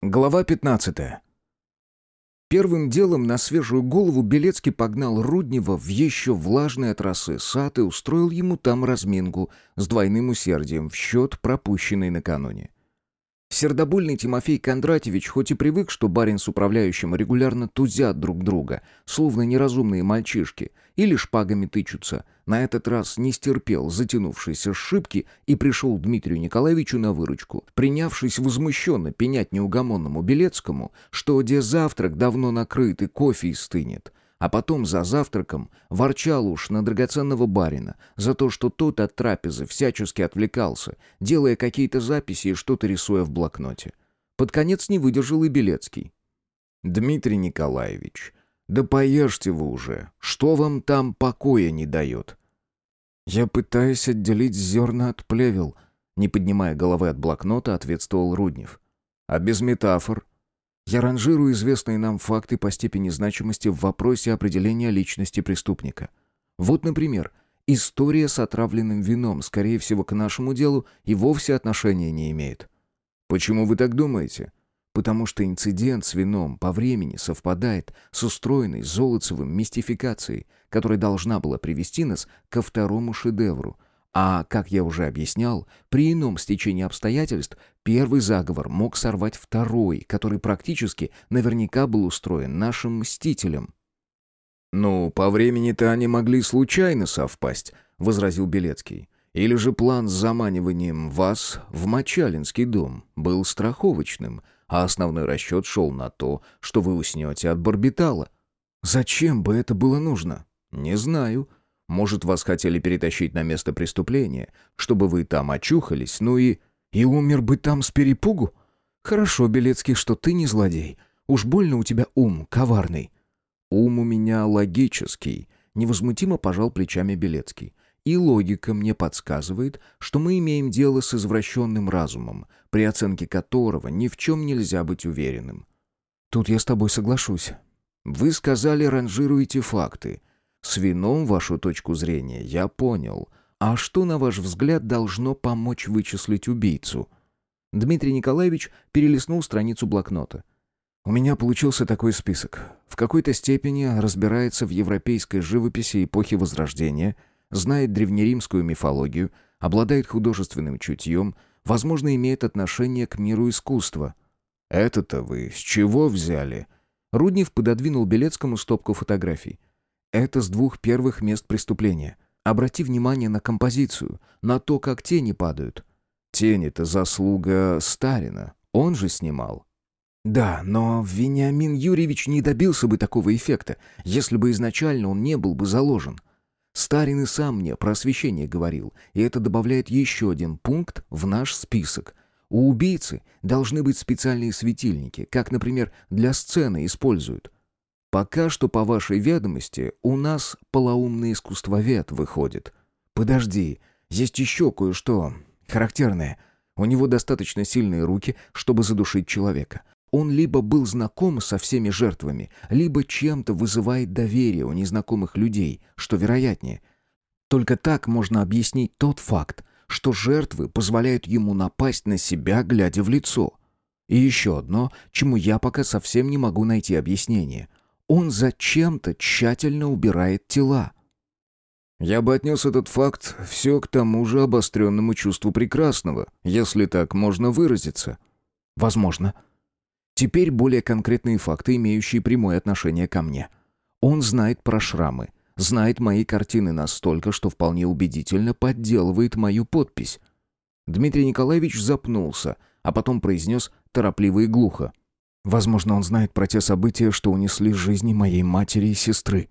Глава 15. Первым делом на свежую голову Белецкий погнал Руднева в еще влажные от росы сад и устроил ему там разминку с двойным усердием в счет пропущенной накануне. Сердобольный Тимофей Кондратьевич хоть и привык, что барин с управляющим регулярно тузят друг друга, словно неразумные мальчишки, или шпагами тычутся, на этот раз не стерпел затянувшейся сшибки и пришел Дмитрию Николаевичу на выручку, принявшись возмущенно пенять неугомонному Белецкому, что где завтрак давно накрыт и кофе истынет, а потом за завтраком ворчал уж на драгоценного барина за то, что тот от трапезы всячески отвлекался, делая какие-то записи и что-то рисуя в блокноте. Под конец не выдержал и Белецкий. «Дмитрий Николаевич, да поешьте вы уже, что вам там покоя не дает?» «Я пытаюсь отделить зерна от плевел», не поднимая головы от блокнота, ответствовал Руднев. «А без метафор?» Я ранжирую известные нам факты по степени значимости в вопросе определения личности преступника. Вот, например, история с отравленным вином, скорее всего, к нашему делу и вовсе отношения не имеет. Почему вы так думаете? Потому что инцидент с вином по времени совпадает с устроенной Золотцевым мистификацией, которая должна была привести нас ко второму шедевру — а, как я уже объяснял, при ином стечении обстоятельств первый заговор мог сорвать второй, который практически наверняка был устроен нашим мстителем. «Ну, по времени-то они могли случайно совпасть», — возразил Белецкий. «Или же план с заманиванием вас в Мочалинский дом был страховочным, а основной расчет шел на то, что вы уснете от барбитала». «Зачем бы это было нужно?» «Не знаю», может, вас хотели перетащить на место преступления, чтобы вы там очухались, ну и... И умер бы там с перепугу? Хорошо, Белецкий, что ты не злодей. Уж больно у тебя ум коварный. Ум у меня логический. Невозмутимо пожал плечами Белецкий. И логика мне подсказывает, что мы имеем дело с извращенным разумом, при оценке которого ни в чем нельзя быть уверенным. Тут я с тобой соглашусь. Вы сказали, ранжируете факты. С вином вашу точку зрения я понял. А что, на ваш взгляд, должно помочь вычислить убийцу? Дмитрий Николаевич перелистнул страницу блокнота. У меня получился такой список. В какой-то степени разбирается в европейской живописи эпохи Возрождения, знает древнеримскую мифологию, обладает художественным чутьем, возможно, имеет отношение к миру искусства. «Это-то вы с чего взяли?» Руднев пододвинул Белецкому стопку фотографий. Это с двух первых мест преступления. Обрати внимание на композицию, на то, как тени падают. Тени-то заслуга Старина. Он же снимал. Да, но Вениамин Юрьевич не добился бы такого эффекта, если бы изначально он не был бы заложен. Старин и сам мне про освещение говорил, и это добавляет еще один пункт в наш список. У убийцы должны быть специальные светильники, как, например, для сцены используют. Пока что, по вашей ведомости, у нас полоумный искусствовед выходит. Подожди, есть еще кое-что характерное. У него достаточно сильные руки, чтобы задушить человека. Он либо был знаком со всеми жертвами, либо чем-то вызывает доверие у незнакомых людей, что вероятнее. Только так можно объяснить тот факт, что жертвы позволяют ему напасть на себя, глядя в лицо. И еще одно, чему я пока совсем не могу найти объяснение. Он зачем-то тщательно убирает тела. Я бы отнес этот факт все к тому же обостренному чувству прекрасного, если так можно выразиться. Возможно. Теперь более конкретные факты, имеющие прямое отношение ко мне. Он знает про шрамы, знает мои картины настолько, что вполне убедительно подделывает мою подпись. Дмитрий Николаевич запнулся, а потом произнес торопливо и глухо. Возможно, он знает про те события, что унесли жизни моей матери и сестры.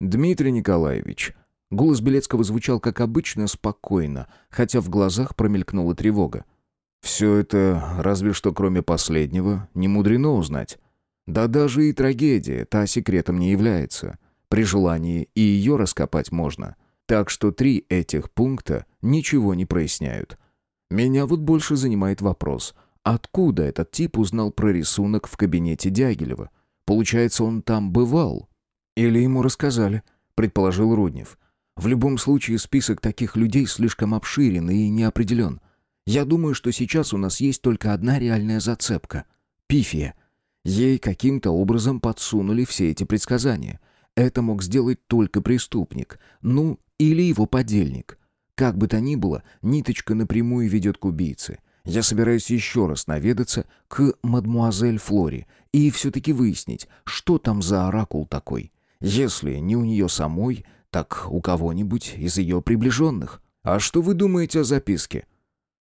Дмитрий Николаевич. Голос Белецкого звучал, как обычно, спокойно, хотя в глазах промелькнула тревога. Все это, разве что кроме последнего, не мудрено узнать. Да даже и трагедия, та секретом не является. При желании и ее раскопать можно. Так что три этих пункта ничего не проясняют. Меня вот больше занимает вопрос, Откуда этот тип узнал про рисунок в кабинете Дягилева? Получается, он там бывал? Или ему рассказали, предположил Руднев. В любом случае, список таких людей слишком обширен и неопределен. Я думаю, что сейчас у нас есть только одна реальная зацепка. Пифия. Ей каким-то образом подсунули все эти предсказания. Это мог сделать только преступник, ну, или его подельник. Как бы то ни было, ниточка напрямую ведет к убийце. Я собираюсь еще раз наведаться к мадмуазель Флори и все-таки выяснить, что там за оракул такой. Если не у нее самой, так у кого-нибудь из ее приближенных. А что вы думаете о записке?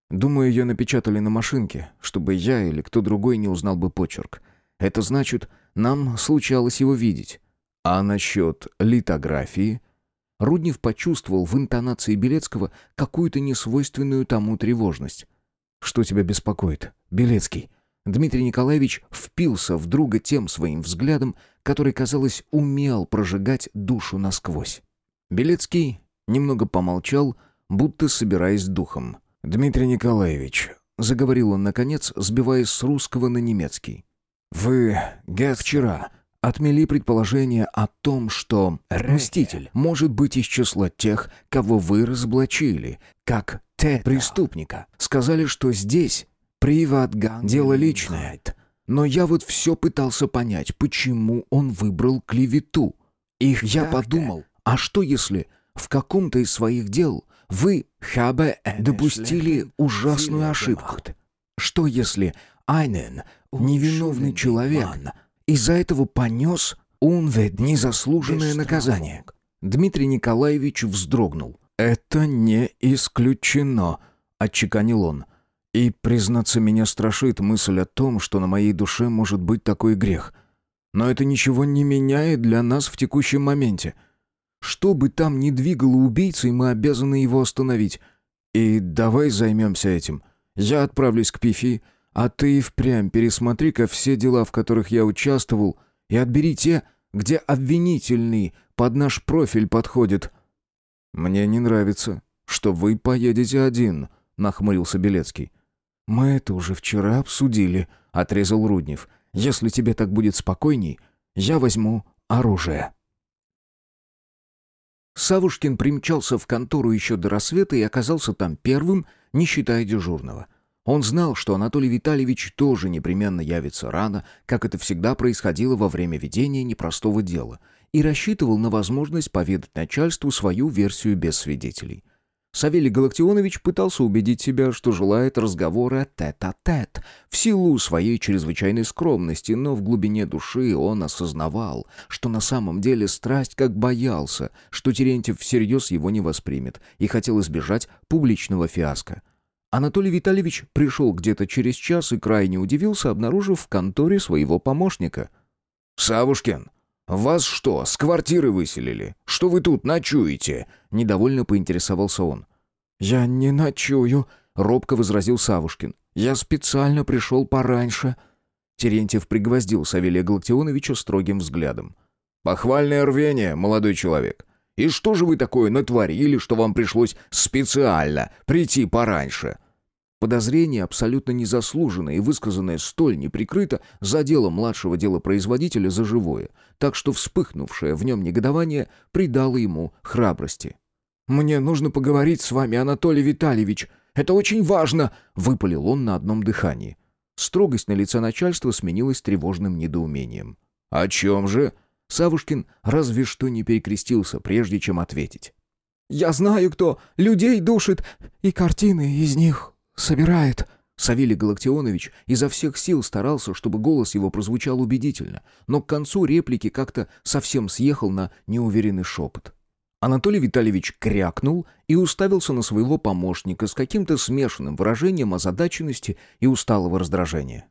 Думаю, ее напечатали на машинке, чтобы я или кто другой не узнал бы почерк. Это значит, нам случалось его видеть. А насчет литографии? Руднев почувствовал в интонации Белецкого какую-то несвойственную тому тревожность. «Что тебя беспокоит, Белецкий?» Дмитрий Николаевич впился в друга тем своим взглядом, который, казалось, умел прожигать душу насквозь. Белецкий немного помолчал, будто собираясь духом. «Дмитрий Николаевич», — заговорил он наконец, сбиваясь с русского на немецкий. «Вы, Гет, вчера отмели предположение о том, что мститель может быть из числа тех, кого вы разоблачили, как те преступника. Сказали, что здесь приватган дело личное. Но я вот все пытался понять, почему он выбрал клевету. И я подумал, а что если в каком-то из своих дел вы, Хабе, допустили ужасную ошибку? Что если Айнен, невиновный человек, из-за этого понес Унвед незаслуженное наказание. Дмитрий Николаевич вздрогнул. «Это не исключено», — отчеканил он. «И, признаться, меня страшит мысль о том, что на моей душе может быть такой грех. Но это ничего не меняет для нас в текущем моменте. Что бы там ни двигало убийцей, мы обязаны его остановить. И давай займемся этим. Я отправлюсь к Пифи, а ты и впрямь пересмотри-ка все дела, в которых я участвовал, и отбери те, где обвинительный под наш профиль подходит». «Мне не нравится, что вы поедете один», — нахмурился Белецкий. «Мы это уже вчера обсудили», — отрезал Руднев. «Если тебе так будет спокойней, я возьму оружие». Савушкин примчался в контору еще до рассвета и оказался там первым, не считая дежурного. Он знал, что Анатолий Витальевич тоже непременно явится рано, как это всегда происходило во время ведения непростого дела, и рассчитывал на возможность поведать начальству свою версию без свидетелей. Савелий Галактионович пытался убедить себя, что желает разговора тет-а-тет, в силу своей чрезвычайной скромности, но в глубине души он осознавал, что на самом деле страсть как боялся, что Терентьев всерьез его не воспримет, и хотел избежать публичного фиаско. Анатолий Витальевич пришел где-то через час и крайне удивился, обнаружив в конторе своего помощника. «Савушкин, вас что, с квартиры выселили? Что вы тут ночуете?» Недовольно поинтересовался он. «Я не ночую», — робко возразил Савушкин. «Я специально пришел пораньше». Терентьев пригвоздил Савелия Галактионовича строгим взглядом. «Похвальное рвение, молодой человек. И что же вы такое натворили, что вам пришлось специально прийти пораньше? Подозрение, абсолютно незаслуженное и высказанное столь неприкрыто, задело младшего делопроизводителя за живое, так что вспыхнувшее в нем негодование придало ему храбрости. «Мне нужно поговорить с вами, Анатолий Витальевич. Это очень важно!» — выпалил он на одном дыхании. Строгость на лице начальства сменилась тревожным недоумением. «О чем же?» Савушкин разве что не перекрестился, прежде чем ответить. «Я знаю, кто людей душит и картины из них собирает». Савелий Галактионович изо всех сил старался, чтобы голос его прозвучал убедительно, но к концу реплики как-то совсем съехал на неуверенный шепот. Анатолий Витальевич крякнул и уставился на своего помощника с каким-то смешанным выражением озадаченности и усталого раздражения.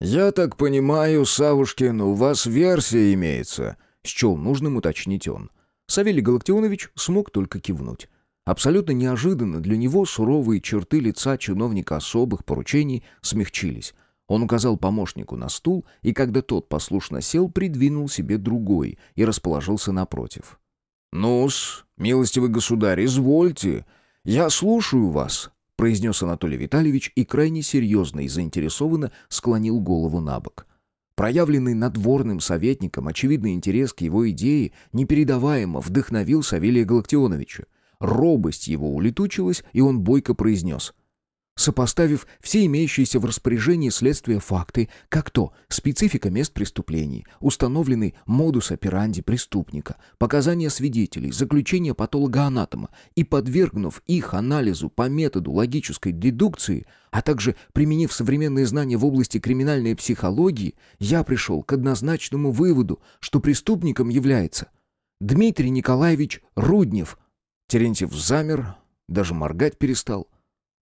«Я так понимаю, Савушкин, у вас версия имеется», — счел нужным уточнить он. Савелий Галактионович смог только кивнуть. Абсолютно неожиданно для него суровые черты лица чиновника особых поручений смягчились. Он указал помощнику на стул, и когда тот послушно сел, придвинул себе другой и расположился напротив. «Ну-с, милостивый государь, извольте. Я слушаю вас», — произнес Анатолий Витальевич и крайне серьезно и заинтересованно склонил голову на бок. Проявленный надворным советником очевидный интерес к его идее непередаваемо вдохновил Савелия Галактионовича. Робость его улетучилась, и он бойко произнес. сопоставив все имеющиеся в распоряжении следствия факты, как то специфика мест преступлений, установленный модус операнди преступника, показания свидетелей, заключение патологоанатома и подвергнув их анализу по методу логической дедукции, а также применив современные знания в области криминальной психологии, я пришел к однозначному выводу, что преступником является Дмитрий Николаевич Руднев. Терентьев замер, даже моргать перестал.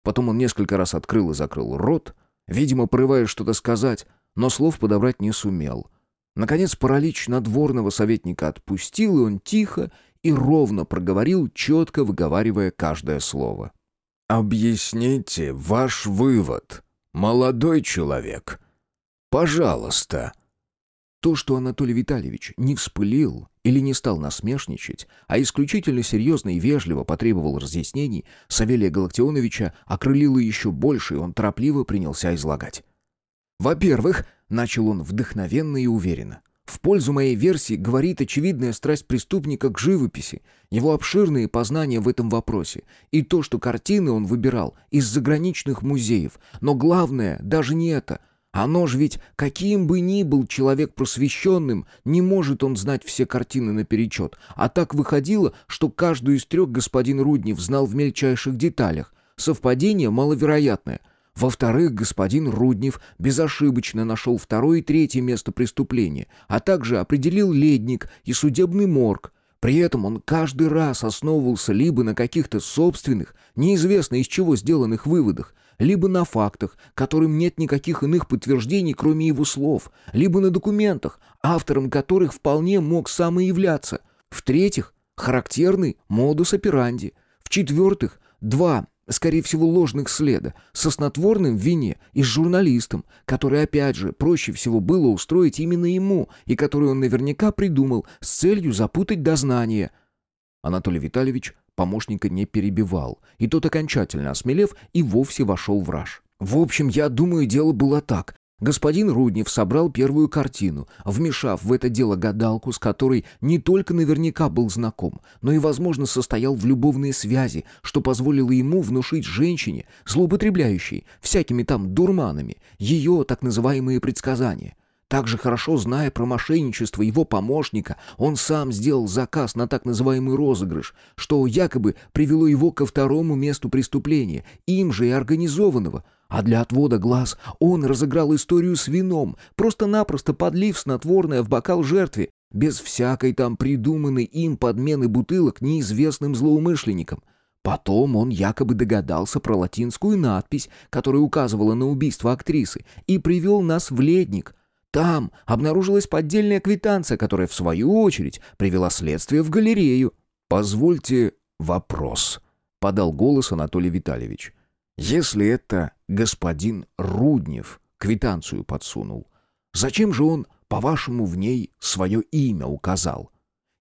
Потом он несколько раз открыл и закрыл рот, видимо, порываясь что-то сказать, но слов подобрать не сумел. Наконец паралич надворного советника отпустил, и он тихо и ровно проговорил, четко выговаривая каждое слово. «Объясните ваш вывод, молодой человек. Пожалуйста». То, что Анатолий Витальевич не вспылил или не стал насмешничать, а исключительно серьезно и вежливо потребовал разъяснений, Савелия Галактионовича окрылило еще больше, и он торопливо принялся излагать. «Во-первых, — начал он вдохновенно и уверенно, — в пользу моей версии говорит очевидная страсть преступника к живописи, его обширные познания в этом вопросе, и то, что картины он выбирал из заграничных музеев. Но главное даже не это — оно ж ведь, каким бы ни был человек просвещенным, не может он знать все картины наперечет. А так выходило, что каждую из трех господин Руднев знал в мельчайших деталях. Совпадение маловероятное. Во-вторых, господин Руднев безошибочно нашел второе и третье место преступления, а также определил ледник и судебный морг. При этом он каждый раз основывался либо на каких-то собственных, неизвестно из чего сделанных выводах, либо на фактах, которым нет никаких иных подтверждений, кроме его слов, либо на документах, автором которых вполне мог сам и являться. В-третьих, характерный модус операнди. В-четвертых, два, скорее всего, ложных следа, со снотворным в вине и с журналистом, который, опять же, проще всего было устроить именно ему, и который он наверняка придумал с целью запутать дознание. Анатолий Витальевич помощника не перебивал, и тот, окончательно осмелев, и вовсе вошел в раж. В общем, я думаю, дело было так. Господин Руднев собрал первую картину, вмешав в это дело гадалку, с которой не только наверняка был знаком, но и, возможно, состоял в любовной связи, что позволило ему внушить женщине, злоупотребляющей всякими там дурманами, ее так называемые предсказания. Также хорошо зная про мошенничество его помощника, он сам сделал заказ на так называемый розыгрыш, что якобы привело его ко второму месту преступления, им же и организованного. А для отвода глаз он разыграл историю с вином, просто-напросто подлив снотворное в бокал жертве, без всякой там придуманной им подмены бутылок неизвестным злоумышленникам. Потом он якобы догадался про латинскую надпись, которая указывала на убийство актрисы, и привел нас в ледник — там обнаружилась поддельная квитанция, которая, в свою очередь, привела следствие в галерею. «Позвольте вопрос», — подал голос Анатолий Витальевич. «Если это господин Руднев квитанцию подсунул, зачем же он, по-вашему, в ней свое имя указал?»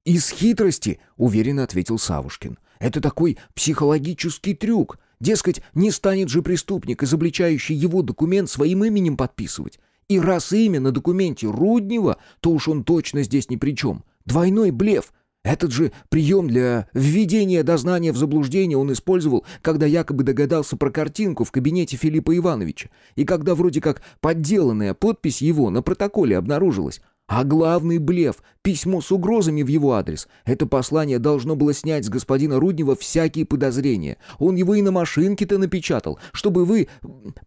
«Из хитрости», — уверенно ответил Савушкин. «Это такой психологический трюк. Дескать, не станет же преступник, изобличающий его документ, своим именем подписывать. И раз имя на документе Руднева, то уж он точно здесь ни при чем. Двойной блеф. Этот же прием для введения дознания в заблуждение он использовал, когда якобы догадался про картинку в кабинете Филиппа Ивановича, и когда вроде как подделанная подпись его на протоколе обнаружилась. А главный блеф, письмо с угрозами в его адрес, это послание должно было снять с господина Руднева всякие подозрения. Он его и на машинке-то напечатал, чтобы вы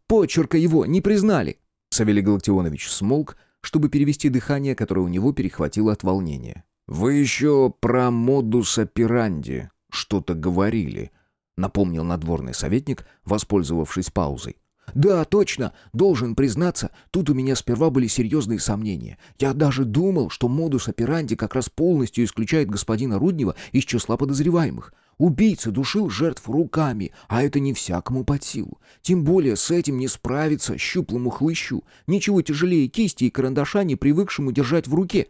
почерка его не признали. Савелий Галактионович смолк, чтобы перевести дыхание, которое у него перехватило от волнения. «Вы еще про модус операнди что-то говорили», — напомнил надворный советник, воспользовавшись паузой. «Да, точно. Должен признаться, тут у меня сперва были серьезные сомнения. Я даже думал, что модус операнди как раз полностью исключает господина Руднева из числа подозреваемых. Убийца душил жертв руками, а это не всякому под силу. Тем более с этим не справиться щуплому хлыщу. Ничего тяжелее кисти и карандаша, не привыкшему держать в руке.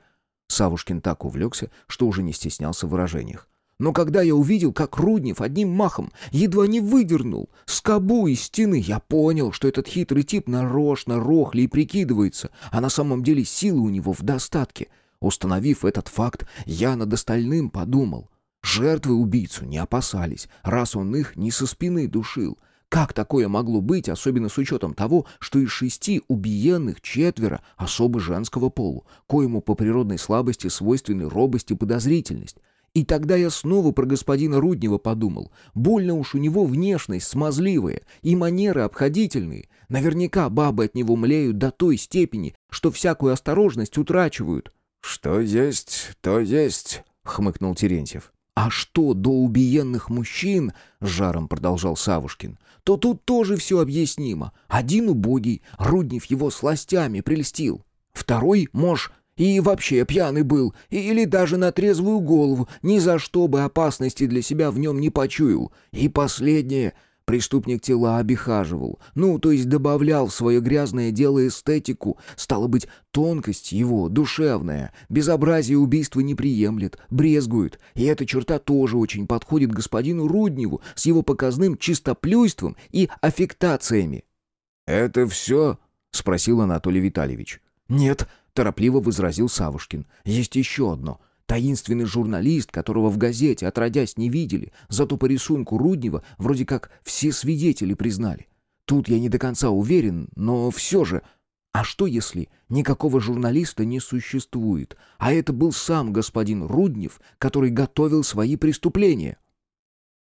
Савушкин так увлекся, что уже не стеснялся в выражениях. Но когда я увидел, как Руднев одним махом едва не выдернул скобу из стены, я понял, что этот хитрый тип нарочно рохли и прикидывается, а на самом деле силы у него в достатке. Установив этот факт, я над остальным подумал — Жертвы убийцу не опасались, раз он их не со спины душил. Как такое могло быть, особенно с учетом того, что из шести убиенных четверо особо женского полу, коему по природной слабости свойственны робость и подозрительность? И тогда я снова про господина Руднева подумал. Больно уж у него внешность смазливая и манеры обходительные. Наверняка бабы от него млеют до той степени, что всякую осторожность утрачивают. «Что есть, то есть», — хмыкнул Терентьев. «А что до убиенных мужчин?» — жаром продолжал Савушкин. «То тут тоже все объяснимо. Один убогий, Руднев его сластями прельстил. Второй, мож, и вообще пьяный был, или даже на трезвую голову, ни за что бы опасности для себя в нем не почуял. И последнее, Преступник тела обихаживал, ну, то есть добавлял в свое грязное дело эстетику. Стало быть, тонкость его, душевная, безобразие убийства не приемлет, брезгует. И эта черта тоже очень подходит господину Рудневу с его показным чистоплюйством и аффектациями. «Это все?» — спросил Анатолий Витальевич. «Нет», — торопливо возразил Савушкин. «Есть еще одно. Таинственный журналист, которого в газете отродясь не видели, зато по рисунку Руднева вроде как все свидетели признали. Тут я не до конца уверен, но все же... А что если никакого журналиста не существует, а это был сам господин Руднев, который готовил свои преступления?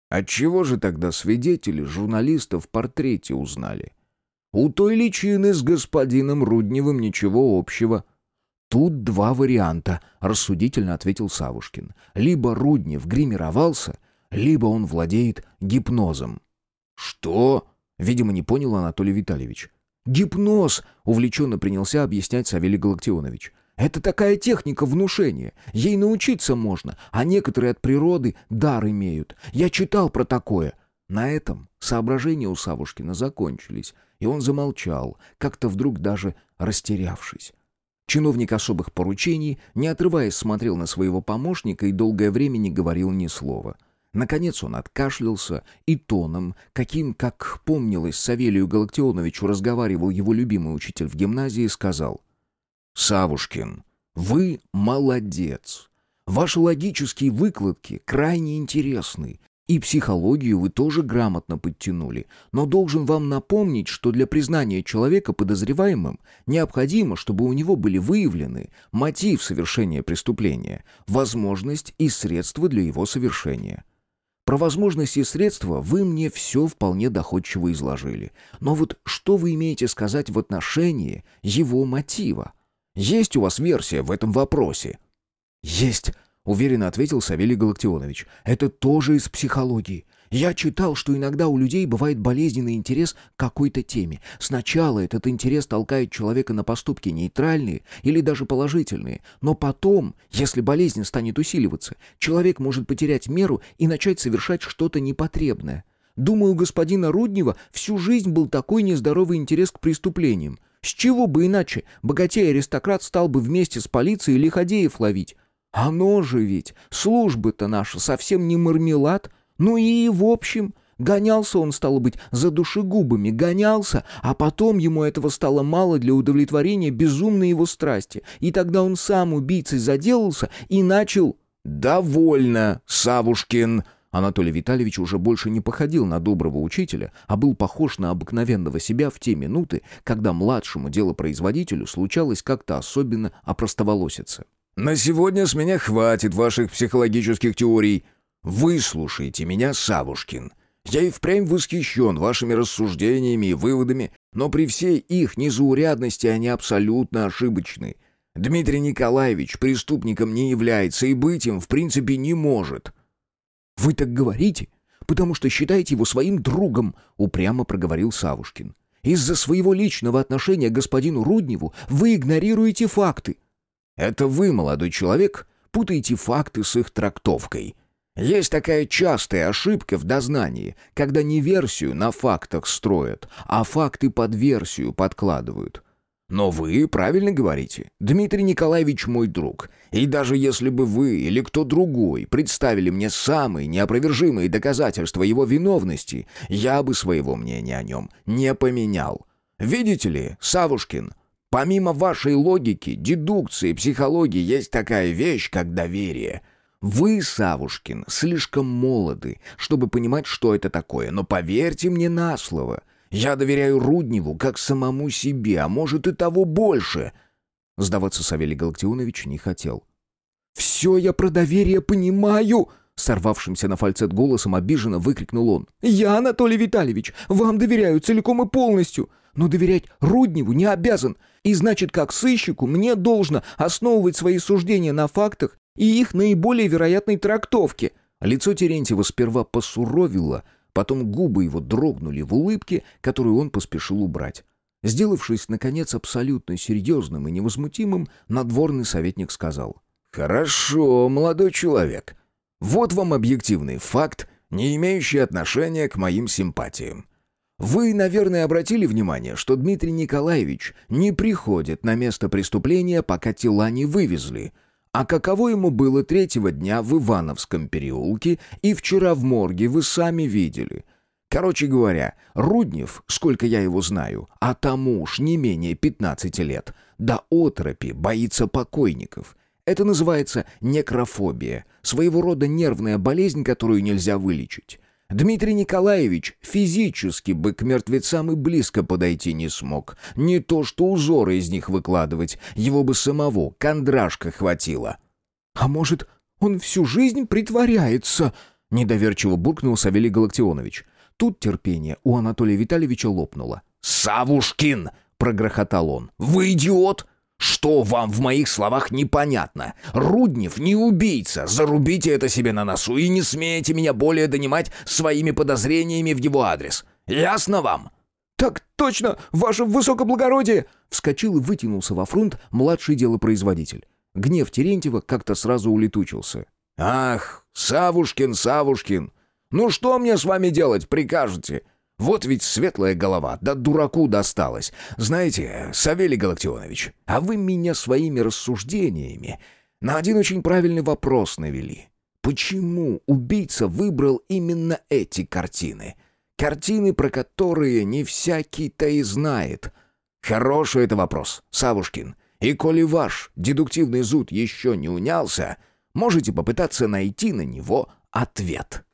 Отчего же тогда свидетели журналиста в портрете узнали? У той личины с господином Рудневым ничего общего — «Тут два варианта», — рассудительно ответил Савушкин. «Либо Руднев гримировался, либо он владеет гипнозом». «Что?» — видимо, не понял Анатолий Витальевич. «Гипноз!» — увлеченно принялся объяснять Савелий Галактионович. «Это такая техника внушения. Ей научиться можно, а некоторые от природы дар имеют. Я читал про такое». На этом соображения у Савушкина закончились, и он замолчал, как-то вдруг даже растерявшись. Чиновник особых поручений, не отрываясь, смотрел на своего помощника и долгое время не говорил ни слова. Наконец он откашлялся и тоном, каким, как помнилось Савелию Галактионовичу, разговаривал его любимый учитель в гимназии, сказал «Савушкин, вы молодец. Ваши логические выкладки крайне интересны, и психологию вы тоже грамотно подтянули, но должен вам напомнить, что для признания человека подозреваемым необходимо, чтобы у него были выявлены мотив совершения преступления, возможность и средства для его совершения. Про возможности и средства вы мне все вполне доходчиво изложили. Но вот что вы имеете сказать в отношении его мотива? Есть у вас версия в этом вопросе? Есть, Уверенно ответил Савелий Галактионович. Это тоже из психологии. Я читал, что иногда у людей бывает болезненный интерес к какой-то теме. Сначала этот интерес толкает человека на поступки нейтральные или даже положительные, но потом, если болезнь станет усиливаться, человек может потерять меру и начать совершать что-то непотребное. Думаю, у господина Руднева всю жизнь был такой нездоровый интерес к преступлениям. С чего бы иначе богатей-аристократ стал бы вместе с полицией лиходеев ловить? Оно же ведь, служба-то наша совсем не мармелад. Ну и в общем, гонялся он, стало быть, за душегубами, гонялся, а потом ему этого стало мало для удовлетворения безумной его страсти. И тогда он сам убийцей заделался и начал... «Довольно, Савушкин!» Анатолий Витальевич уже больше не походил на доброго учителя, а был похож на обыкновенного себя в те минуты, когда младшему делопроизводителю случалось как-то особенно опростоволоситься. На сегодня с меня хватит ваших психологических теорий. Выслушайте меня, Савушкин. Я и впрямь восхищен вашими рассуждениями и выводами, но при всей их незаурядности они абсолютно ошибочны. Дмитрий Николаевич преступником не является и быть им в принципе не может». «Вы так говорите, потому что считаете его своим другом», — упрямо проговорил Савушкин. «Из-за своего личного отношения к господину Рудневу вы игнорируете факты». Это вы, молодой человек, путаете факты с их трактовкой. Есть такая частая ошибка в дознании, когда не версию на фактах строят, а факты под версию подкладывают. Но вы правильно говорите. Дмитрий Николаевич мой друг. И даже если бы вы или кто другой представили мне самые неопровержимые доказательства его виновности, я бы своего мнения о нем не поменял. Видите ли, Савушкин, Помимо вашей логики, дедукции, психологии, есть такая вещь, как доверие. Вы, Савушкин, слишком молоды, чтобы понимать, что это такое, но поверьте мне на слово. Я доверяю Рудневу как самому себе, а может и того больше». Сдаваться Савелий Галактионович не хотел. «Все я про доверие понимаю!» Сорвавшимся на фальцет голосом обиженно выкрикнул он. «Я, Анатолий Витальевич, вам доверяю целиком и полностью, но доверять Рудневу не обязан, и значит, как сыщику мне должно основывать свои суждения на фактах и их наиболее вероятной трактовке». Лицо Терентьева сперва посуровило, потом губы его дрогнули в улыбке, которую он поспешил убрать. Сделавшись, наконец, абсолютно серьезным и невозмутимым, надворный советник сказал. «Хорошо, молодой человек. Вот вам объективный факт, не имеющий отношения к моим симпатиям. Вы, наверное, обратили внимание, что Дмитрий Николаевич не приходит на место преступления, пока тела не вывезли. А каково ему было третьего дня в Ивановском переулке и вчера в морге, вы сами видели. Короче говоря, Руднев, сколько я его знаю, а тому уж не менее 15 лет, до отропи боится покойников – это называется некрофобия, своего рода нервная болезнь, которую нельзя вылечить. Дмитрий Николаевич физически бы к мертвецам и близко подойти не смог. Не то что узоры из них выкладывать, его бы самого кондрашка хватило. «А может, он всю жизнь притворяется?» — недоверчиво буркнул Савелий Галактионович. Тут терпение у Анатолия Витальевича лопнуло. «Савушкин!» — прогрохотал он. «Вы идиот! Что вам в моих словах непонятно? Руднев не убийца, зарубите это себе на носу и не смейте меня более донимать своими подозрениями в его адрес. Ясно вам?» «Так точно, ваше высокоблагородие!» Вскочил и вытянулся во фронт младший делопроизводитель. Гнев Терентьева как-то сразу улетучился. «Ах, Савушкин, Савушкин! Ну что мне с вами делать, прикажете? Вот ведь светлая голова, да дураку досталась. Знаете, Савелий Галактионович, а вы меня своими рассуждениями на один очень правильный вопрос навели. Почему убийца выбрал именно эти картины? Картины, про которые не всякий-то и знает. Хороший это вопрос, Савушкин. И коли ваш дедуктивный зуд еще не унялся, можете попытаться найти на него ответ.